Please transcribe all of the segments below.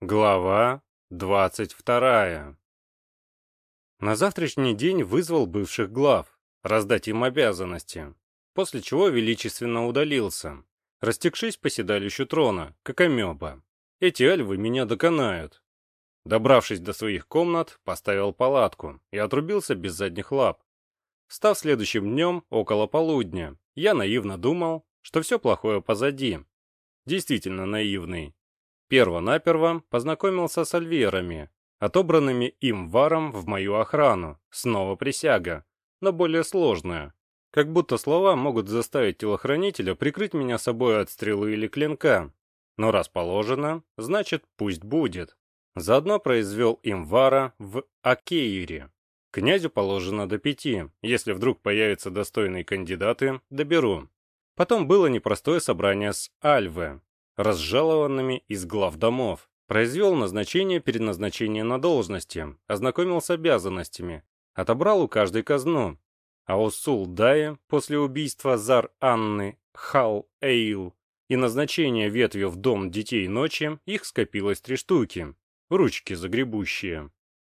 Глава двадцать вторая. На завтрашний день вызвал бывших глав, раздать им обязанности, после чего величественно удалился, растекшись по седалищу трона, как амеба. Эти альвы меня доконают. Добравшись до своих комнат, поставил палатку и отрубился без задних лап. Встав следующим днем, около полудня, я наивно думал, что все плохое позади. Действительно наивный. Перво-наперво познакомился с альверами, отобранными им варом в мою охрану. Снова присяга, но более сложная. Как будто слова могут заставить телохранителя прикрыть меня собой от стрелы или клинка. Но раз положено, значит пусть будет. Заодно произвел им вара в Акеире. Князю положено до пяти. Если вдруг появятся достойные кандидаты, доберу. Потом было непростое собрание с Альве, разжалованными из глав домов. Произвел назначение перед назначением на должности, ознакомил с обязанностями, отобрал у каждой казну. А у Сулдая после убийства Зар Анны Хал Эйл и назначения ветви в дом детей ночи их скопилось три штуки, ручки загребущие.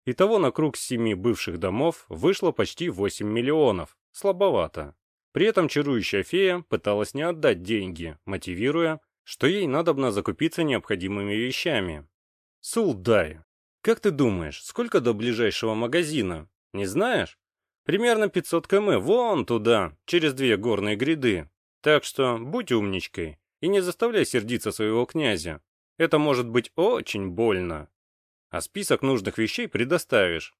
Итого на круг семи бывших домов вышло почти 8 миллионов, слабовато. При этом чарующая фея пыталась не отдать деньги, мотивируя, что ей надобно закупиться необходимыми вещами. Сулдай, как ты думаешь, сколько до ближайшего магазина? Не знаешь? Примерно 500 км, вон туда, через две горные гряды. Так что будь умничкой и не заставляй сердиться своего князя. Это может быть очень больно. А список нужных вещей предоставишь.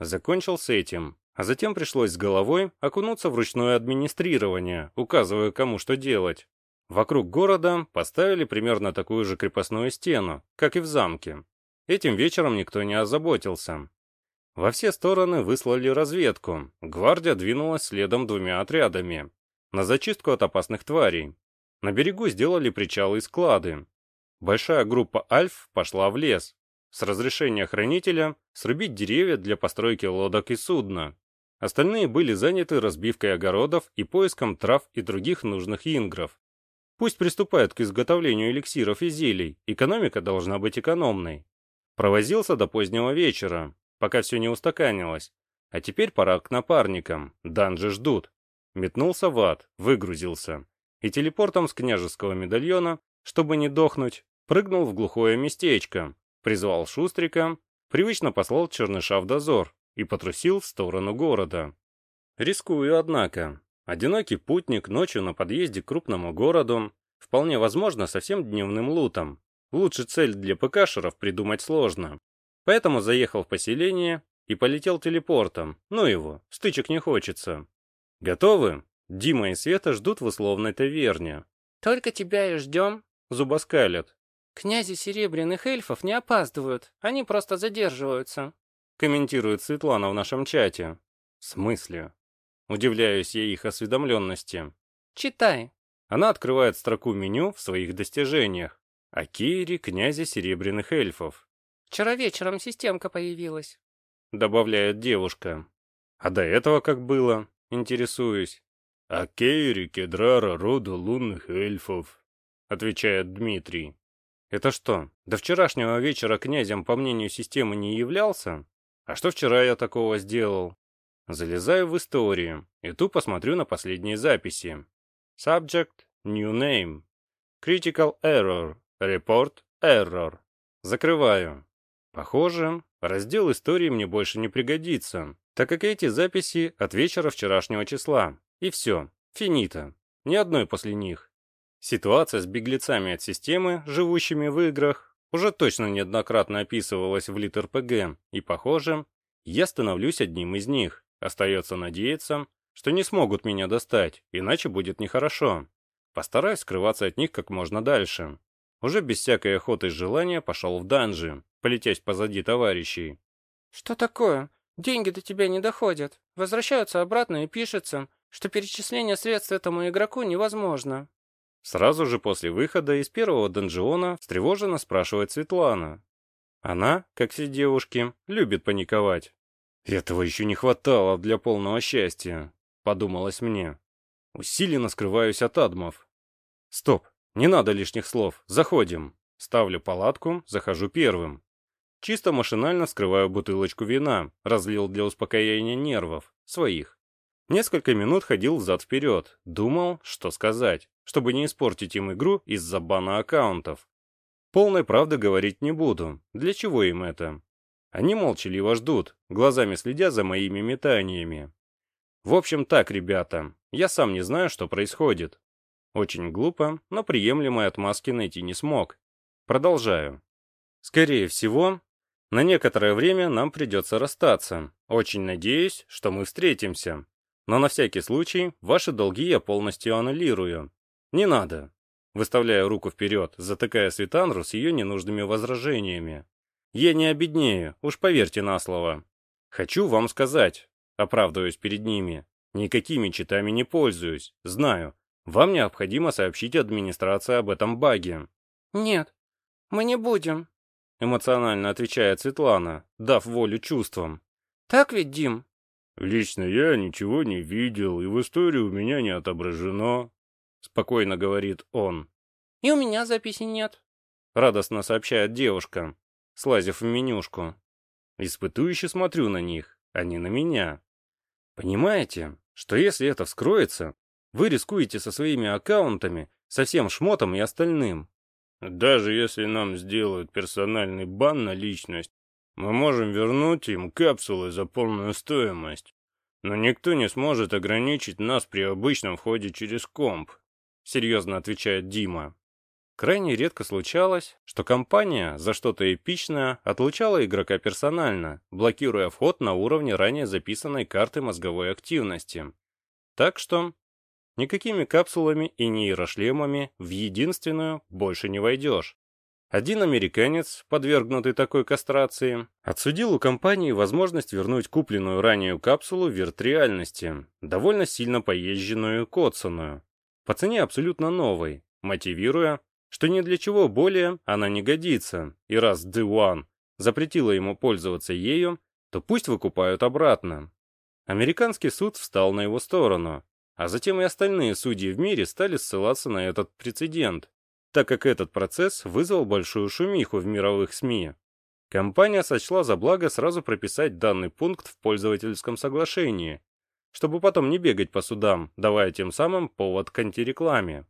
Закончил с этим, а затем пришлось с головой окунуться в ручное администрирование, указывая кому что делать. Вокруг города поставили примерно такую же крепостную стену, как и в замке. Этим вечером никто не озаботился. Во все стороны выслали разведку. Гвардия двинулась следом двумя отрядами. На зачистку от опасных тварей. На берегу сделали причалы и склады. Большая группа альф пошла в лес. С разрешения хранителя срубить деревья для постройки лодок и судна. Остальные были заняты разбивкой огородов и поиском трав и других нужных ингров. Пусть приступают к изготовлению эликсиров и зелий, экономика должна быть экономной. Провозился до позднего вечера, пока все не устаканилось. А теперь пора к напарникам, данжи ждут. Метнулся в ад, выгрузился. И телепортом с княжеского медальона, чтобы не дохнуть, прыгнул в глухое местечко, призвал Шустрика, привычно послал Черныша в дозор и потрусил в сторону города. Рискую, однако. Одинокий путник ночью на подъезде к крупному городу, вполне возможно, совсем дневным лутом. Лучше цель для ПКшеров придумать сложно. Поэтому заехал в поселение и полетел телепортом. Ну его, стычек не хочется. Готовы? Дима и Света ждут в условной таверне. «Только тебя и ждем», — зубоскалят. «Князи серебряных эльфов не опаздывают, они просто задерживаются», — комментирует Светлана в нашем чате. «В смысле?» Удивляюсь я их осведомленности. «Читай». Она открывает строку меню в своих достижениях. О Кейре, князе серебряных эльфов. «Вчера вечером системка появилась», — добавляет девушка. «А до этого как было?» — интересуюсь. «О Кейре, Кедрара, рода лунных эльфов», — отвечает Дмитрий. «Это что, до вчерашнего вечера князем, по мнению системы, не являлся? А что вчера я такого сделал?» Залезаю в историю и тут посмотрю на последние записи. Subject, New Name. Critical Error. Report Error. Закрываю. Похоже, раздел истории мне больше не пригодится, так как эти записи от вечера вчерашнего числа. И все. Финита. Ни одной после них. Ситуация с беглецами от системы, живущими в играх, уже точно неоднократно описывалась в ЛитРПГ, и, похоже, я становлюсь одним из них. Остается надеяться, что не смогут меня достать, иначе будет нехорошо. Постараюсь скрываться от них как можно дальше. Уже без всякой охоты и желания пошел в данжи, полетясь позади товарищей. «Что такое? Деньги до тебя не доходят. Возвращаются обратно и пишется, что перечисление средств этому игроку невозможно». Сразу же после выхода из первого донжиона встревоженно спрашивает Светлана. Она, как все девушки, любит паниковать. Этого еще не хватало для полного счастья, подумалось мне. Усиленно скрываюсь от адмов. Стоп, не надо лишних слов, заходим. Ставлю палатку, захожу первым. Чисто машинально вскрываю бутылочку вина, разлил для успокоения нервов, своих. Несколько минут ходил взад-вперед, думал, что сказать, чтобы не испортить им игру из-за бана аккаунтов. Полной правды говорить не буду, для чего им это? Они молчаливо ждут, глазами следя за моими метаниями. В общем так, ребята, я сам не знаю, что происходит. Очень глупо, но приемлемой отмазки найти не смог. Продолжаю. Скорее всего, на некоторое время нам придется расстаться. Очень надеюсь, что мы встретимся. Но на всякий случай, ваши долги я полностью аннулирую. Не надо. Выставляя руку вперед, затыкая Светанру с ее ненужными возражениями. Я не обеднею, уж поверьте на слово. Хочу вам сказать, оправдываюсь перед ними, никакими читами не пользуюсь, знаю. Вам необходимо сообщить администрации об этом баге. Нет, мы не будем, эмоционально отвечает Светлана, дав волю чувствам. Так ведь, Дим? Лично я ничего не видел, и в истории у меня не отображено, спокойно говорит он. И у меня записи нет, радостно сообщает девушка слазив в менюшку. Испытующе смотрю на них, а не на меня. Понимаете, что если это вскроется, вы рискуете со своими аккаунтами, со всем шмотом и остальным. Даже если нам сделают персональный бан на личность, мы можем вернуть им капсулы за полную стоимость. Но никто не сможет ограничить нас при обычном входе через комп, серьезно отвечает Дима. Крайне редко случалось, что компания за что-то эпичное отлучала игрока персонально, блокируя вход на уровне ранее записанной карты мозговой активности. Так что никакими капсулами и нейрошлемами в единственную больше не войдешь. Один американец, подвергнутый такой кастрации, отсудил у компании возможность вернуть купленную ранее капсулу в виртреальности, довольно сильно поезженную и коцанную, по цене абсолютно новой, мотивируя что ни для чего более она не годится, и раз Дюан запретила ему пользоваться ею, то пусть выкупают обратно. Американский суд встал на его сторону, а затем и остальные судьи в мире стали ссылаться на этот прецедент, так как этот процесс вызвал большую шумиху в мировых СМИ. Компания сочла за благо сразу прописать данный пункт в пользовательском соглашении, чтобы потом не бегать по судам, давая тем самым повод к антирекламе.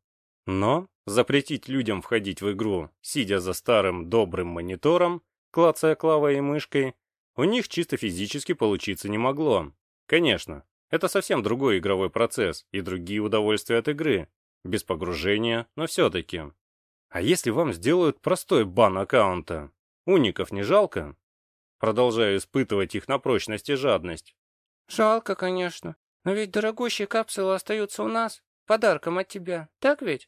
Но запретить людям входить в игру, сидя за старым добрым монитором, клацая клавой и мышкой, у них чисто физически получиться не могло. Конечно, это совсем другой игровой процесс и другие удовольствия от игры, без погружения, но все-таки. А если вам сделают простой бан аккаунта? Уников не жалко? Продолжаю испытывать их на прочность и жадность. Жалко, конечно. Но ведь дорогущие капсулы остаются у нас, подарком от тебя, так ведь?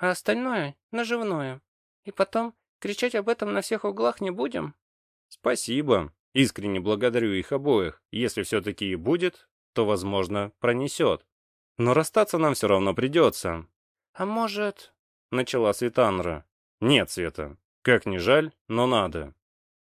А остальное — наживное. И потом, кричать об этом на всех углах не будем?» «Спасибо. Искренне благодарю их обоих. Если все-таки и будет, то, возможно, пронесет. Но расстаться нам все равно придется». «А может...» — начала Светанра. «Нет, Света. Как ни жаль, но надо».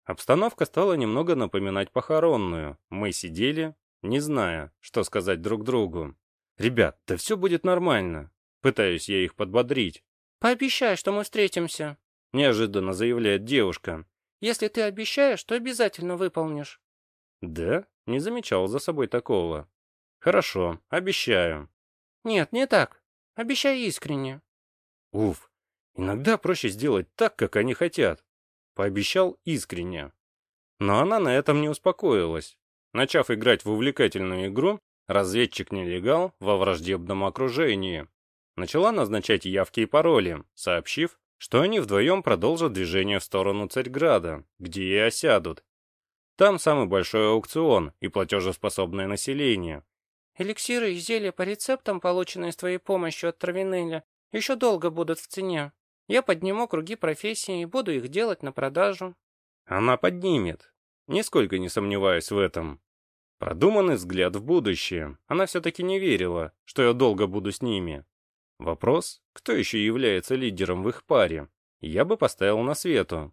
Обстановка стала немного напоминать похоронную. Мы сидели, не зная, что сказать друг другу. «Ребят, да все будет нормально». Пытаюсь я их подбодрить. «Пообещай, что мы встретимся», — неожиданно заявляет девушка. «Если ты обещаешь, то обязательно выполнишь». «Да? Не замечал за собой такого». «Хорошо, обещаю». «Нет, не так. Обещай искренне». «Уф, иногда проще сделать так, как они хотят». Пообещал искренне. Но она на этом не успокоилась. Начав играть в увлекательную игру, разведчик-нелегал во враждебном окружении, начала назначать явки и пароли, сообщив, что они вдвоем продолжат движение в сторону Царьграда, где и осядут. Там самый большой аукцион и платежеспособное население. Эликсиры и зелья по рецептам, полученные с твоей помощью от Травинеля, еще долго будут в цене. Я подниму круги профессии и буду их делать на продажу. Она поднимет. Нисколько не сомневаюсь в этом. Продуманный взгляд в будущее. Она все-таки не верила, что я долго буду с ними. Вопрос, кто еще является лидером в их паре, я бы поставил на свету.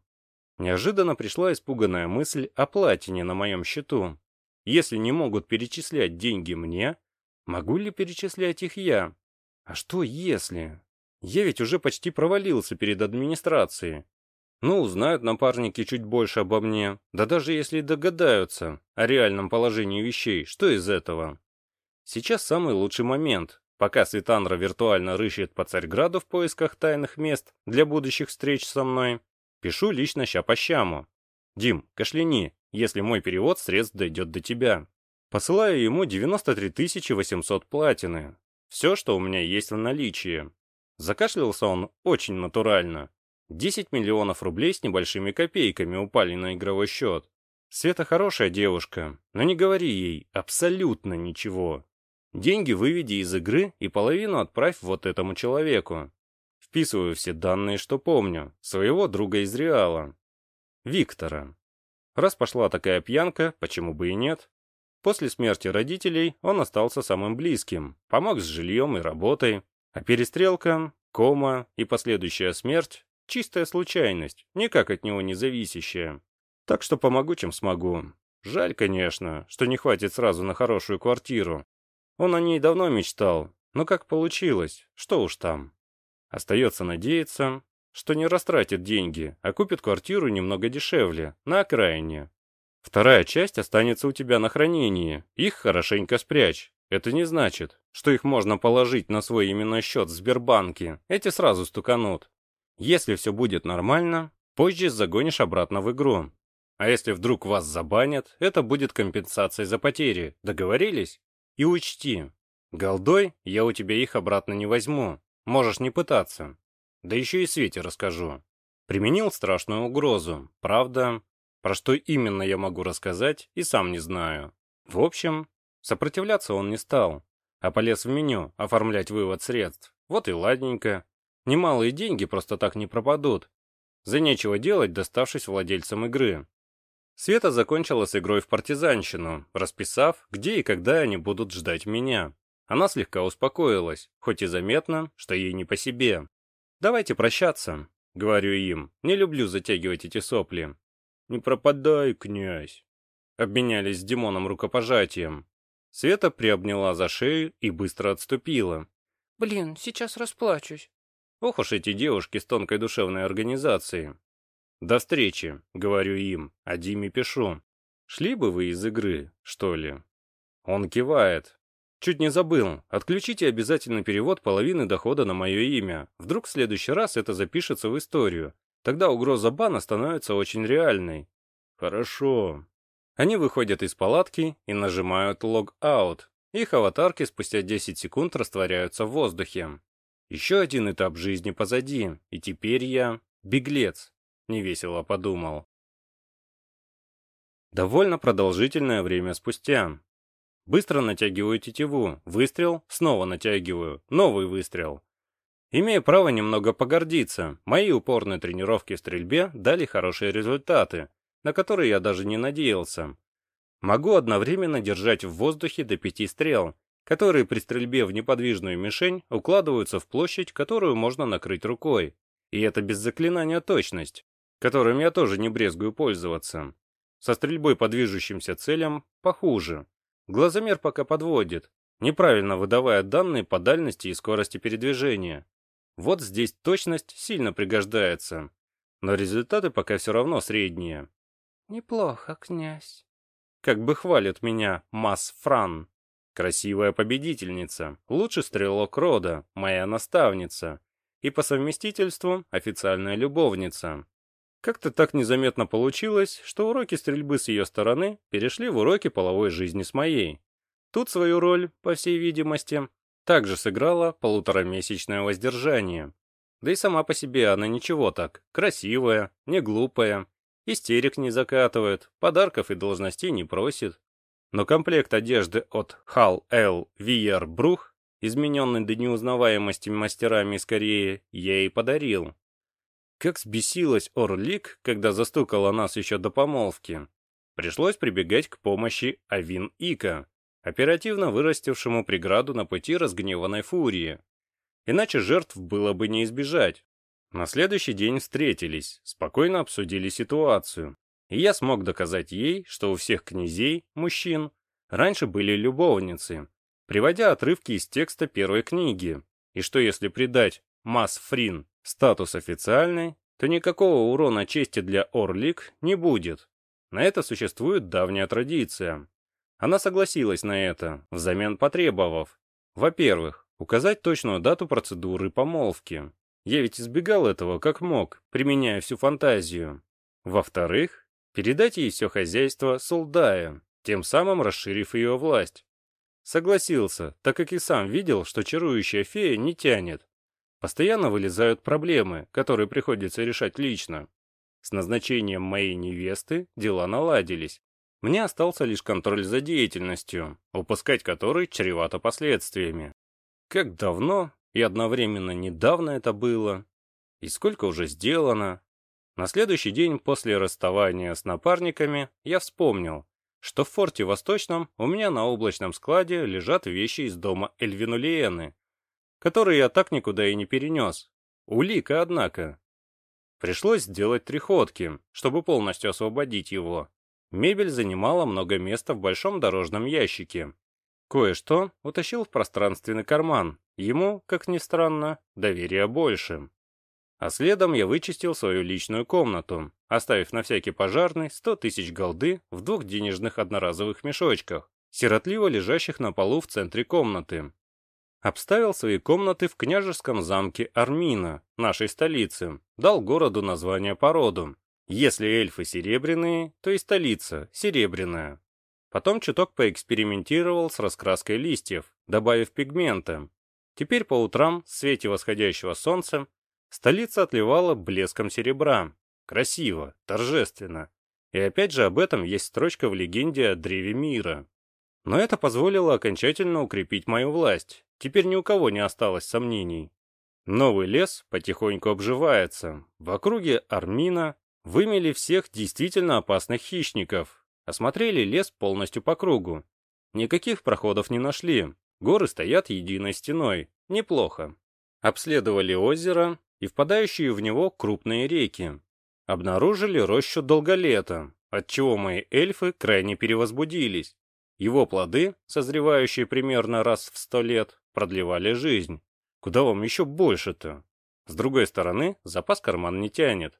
Неожиданно пришла испуганная мысль о платине на моем счету. Если не могут перечислять деньги мне, могу ли перечислять их я? А что если? Я ведь уже почти провалился перед администрацией. Ну, узнают напарники чуть больше обо мне, да даже если догадаются о реальном положении вещей, что из этого? Сейчас самый лучший момент, пока Светанра виртуально рыщет по Царьграду в поисках тайных мест для будущих встреч со мной. Пишу лично ща по щаму. Дим, кашляни, если мой перевод средств дойдет до тебя. Посылаю ему 93 800 платины. Все, что у меня есть в наличии. Закашлялся он очень натурально. 10 миллионов рублей с небольшими копейками упали на игровой счет. Света хорошая девушка, но не говори ей абсолютно ничего. Деньги выведи из игры и половину отправь вот этому человеку. Вписываю все данные, что помню, своего друга из Реала. Виктора. Раз пошла такая пьянка, почему бы и нет? После смерти родителей он остался самым близким, помог с жильем и работой, а перестрелка, кома и последующая смерть — чистая случайность, никак от него не зависящая. Так что помогу, чем смогу. Жаль, конечно, что не хватит сразу на хорошую квартиру. Он о ней давно мечтал, но как получилось, что уж там. Остается надеяться, что не растратит деньги, а купит квартиру немного дешевле, на окраине, Вторая часть останется у тебя на хранении. Их хорошенько спрячь. Это не значит, что их можно положить на свой именной счет в Сбербанке. Эти сразу стуканут. Если все будет нормально, позже загонишь обратно в игру. А если вдруг вас забанят, это будет компенсацией за потери. Договорились? И учти, голдой я у тебя их обратно не возьму. Можешь не пытаться. Да еще и Свете расскажу. Применил страшную угрозу. Правда, про что именно я могу рассказать, и сам не знаю. В общем, сопротивляться он не стал, а полез в меню оформлять вывод средств. Вот и ладненько. Немалые деньги просто так не пропадут. За нечего делать, доставшись владельцам игры. Света закончила с игрой в партизанщину, расписав, где и когда они будут ждать меня. Она слегка успокоилась, хоть и заметно, что ей не по себе. «Давайте прощаться», — говорю им, не люблю затягивать эти сопли. «Не пропадай, князь!» Обменялись с Димоном рукопожатием. Света приобняла за шею и быстро отступила. «Блин, сейчас расплачусь». Ох уж эти девушки с тонкой душевной организацией. «До встречи», — говорю им, а Диме пишу. «Шли бы вы из игры, что ли?» Он кивает. «Чуть не забыл. Отключите обязательно перевод половины дохода на мое имя. Вдруг в следующий раз это запишется в историю. Тогда угроза бана становится очень реальной. Хорошо. Они выходят из палатки и нажимают лог-аут. Их аватарки спустя 10 секунд растворяются в воздухе. Еще один этап жизни позади, и теперь я беглец, невесело подумал. Довольно продолжительное время спустя. Быстро натягиваю тетиву, выстрел, снова натягиваю, новый выстрел. Имею право немного погордиться. Мои упорные тренировки в стрельбе дали хорошие результаты, на которые я даже не надеялся. Могу одновременно держать в воздухе до пяти стрел, которые при стрельбе в неподвижную мишень укладываются в площадь, которую можно накрыть рукой. И это без заклинания точность, которым я тоже не брезгую пользоваться. Со стрельбой по движущимся целям похуже. Глазомер пока подводит, неправильно выдавая данные по дальности и скорости передвижения. Вот здесь точность сильно пригождается, но результаты пока все равно средние. Неплохо, князь. Как бы хвалит меня Масс Фран. Красивая победительница, лучший стрелок рода, моя наставница. И по совместительству официальная любовница. Как-то так незаметно получилось, что уроки стрельбы с ее стороны перешли в уроки половой жизни с моей. Тут свою роль, по всей видимости, также сыграла полуторамесячное воздержание. Да и сама по себе она ничего так, красивая, не глупая, истерик не закатывает, подарков и должностей не просит. Но комплект одежды от Hall L. VR Брух, измененный до неузнаваемости мастерами из Кореи, я ей подарил. Как сбесилась Орлик, когда застукала нас еще до помолвки. Пришлось прибегать к помощи Авин Ика, оперативно вырастившему преграду на пути разгневанной фурии. Иначе жертв было бы не избежать. На следующий день встретились, спокойно обсудили ситуацию. И я смог доказать ей, что у всех князей, мужчин, раньше были любовницы, приводя отрывки из текста первой книги, и что если придать Масс Фрин статус официальной, то никакого урона чести для Орлик не будет. На это существует давняя традиция. Она согласилась на это, взамен потребовав. Во-первых, указать точную дату процедуры помолвки. Я ведь избегал этого как мог, применяя всю фантазию. Во-вторых, передать ей все хозяйство Солдая, тем самым расширив ее власть. Согласился, так как и сам видел, что чарующая фея не тянет. Постоянно вылезают проблемы, которые приходится решать лично. С назначением моей невесты дела наладились. Мне остался лишь контроль за деятельностью, упускать который чревато последствиями. Как давно и одновременно недавно это было, и сколько уже сделано. На следующий день после расставания с напарниками я вспомнил, что в форте Восточном у меня на облачном складе лежат вещи из дома Эльвинулиены, которые я так никуда и не перенес. Улика, однако. Пришлось сделать три ходки, чтобы полностью освободить его. Мебель занимала много места в большом дорожном ящике. Кое-что утащил в пространственный карман. Ему, как ни странно, доверия больше. А следом я вычистил свою личную комнату, оставив на всякий пожарный 100 тысяч голды в двух денежных одноразовых мешочках, сиротливо лежащих на полу в центре комнаты. Обставил свои комнаты в княжеском замке Армина, нашей столице, дал городу название по роду. Если эльфы серебряные, то и столица серебряная. Потом чуток поэкспериментировал с раскраской листьев, добавив пигмента. Теперь по утрам, в свете восходящего солнца, Столица отливала блеском серебра. Красиво, торжественно. И опять же об этом есть строчка в легенде о Древе Мира. Но это позволило окончательно укрепить мою власть. Теперь ни у кого не осталось сомнений. Новый лес потихоньку обживается. В округе Армина вымели всех действительно опасных хищников. Осмотрели лес полностью по кругу. Никаких проходов не нашли. Горы стоят единой стеной. Неплохо. Обследовали озеро, и впадающие в него крупные реки. Обнаружили рощу долголета, отчего мои эльфы крайне перевозбудились. Его плоды, созревающие примерно раз в сто лет, продлевали жизнь. Куда вам еще больше-то? С другой стороны, запас карман не тянет.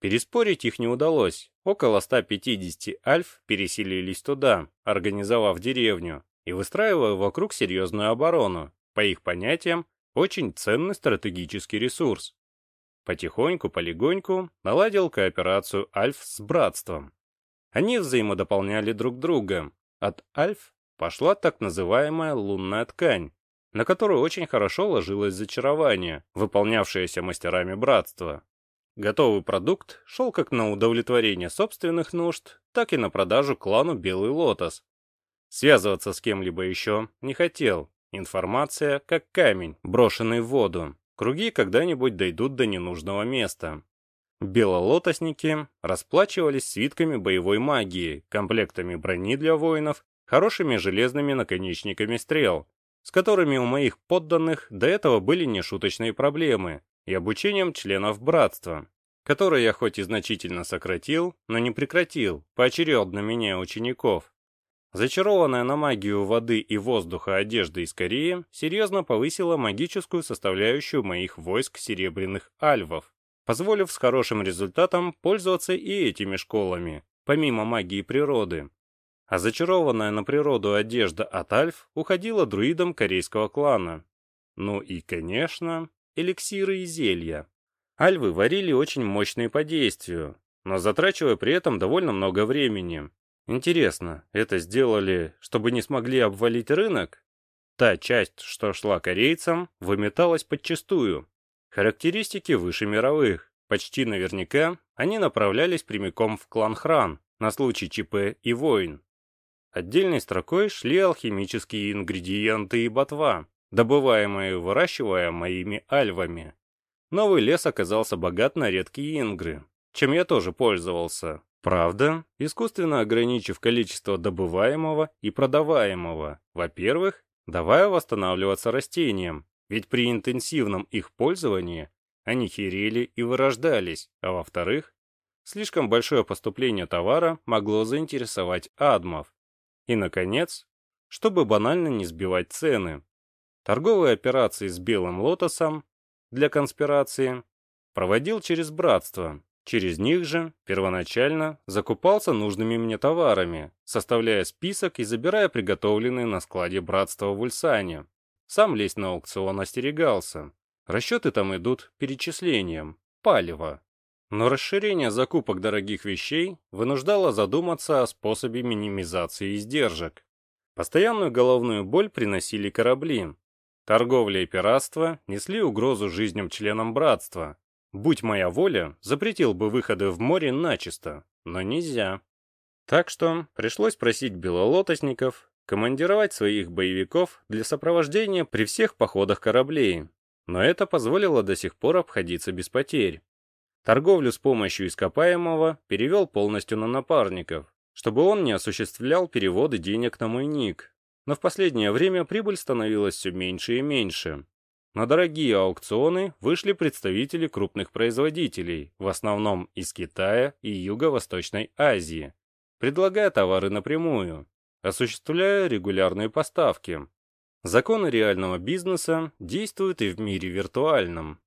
Переспорить их не удалось. Около 150 альф переселились туда, организовав деревню и выстраивая вокруг серьезную оборону. По их понятиям, очень ценный стратегический ресурс. Потихоньку, полегоньку наладил кооперацию Альф с Братством. Они взаимодополняли друг друга. От Альф пошла так называемая лунная ткань, на которую очень хорошо ложилось зачарование, выполнявшееся мастерами Братства. Готовый продукт шел как на удовлетворение собственных нужд, так и на продажу клану Белый Лотос. Связываться с кем-либо еще не хотел, Информация, как камень, брошенный в воду. Круги когда-нибудь дойдут до ненужного места. Белолотосники расплачивались свитками боевой магии, комплектами брони для воинов, хорошими железными наконечниками стрел, с которыми у моих подданных до этого были нешуточные проблемы, и обучением членов братства, которое я хоть и значительно сократил, но не прекратил, поочередно меняя учеников. Зачарованная на магию воды и воздуха одежда из Кореи серьезно повысила магическую составляющую моих войск серебряных альвов, позволив с хорошим результатом пользоваться и этими школами, помимо магии природы. А зачарованная на природу одежда от альф уходила друидам корейского клана. Ну и, конечно, эликсиры и зелья. Альвы варили очень мощные по действию, но затрачивая при этом довольно много времени, Интересно, это сделали, чтобы не смогли обвалить рынок? Та часть, что шла корейцам, выметалась подчистую. Характеристики выше мировых. Почти наверняка они направлялись прямиком в клан Хран на случай ЧП и войн. Отдельной строкой шли алхимические ингредиенты и ботва, добываемые и выращивая моими альвами. Новый лес оказался богат на редкие ингры, чем я тоже пользовался. Правда, искусственно ограничив количество добываемого и продаваемого, во-первых, давая восстанавливаться растениям, ведь при интенсивном их пользовании они херели и вырождались, а во-вторых, слишком большое поступление товара могло заинтересовать адмов. И, наконец, чтобы банально не сбивать цены. Торговые операции с Белым Лотосом для конспирации проводил через братство. Через них же, первоначально, закупался нужными мне товарами, составляя список и забирая приготовленные на складе братства в Ульсане. Сам лезть на аукцион остерегался. Расчеты там идут перечислением. Палево. Но расширение закупок дорогих вещей вынуждало задуматься о способе минимизации издержек. Постоянную головную боль приносили корабли. Торговля и пиратство несли угрозу жизням членам братства. Будь моя воля, запретил бы выходы в море начисто, но нельзя. Так что пришлось просить белолотосников командировать своих боевиков для сопровождения при всех походах кораблей. Но это позволило до сих пор обходиться без потерь. Торговлю с помощью ископаемого перевел полностью на напарников, чтобы он не осуществлял переводы денег на мой ник. Но в последнее время прибыль становилась все меньше и меньше. На дорогие аукционы вышли представители крупных производителей, в основном из Китая и Юго-Восточной Азии, предлагая товары напрямую, осуществляя регулярные поставки. Законы реального бизнеса действуют и в мире виртуальном.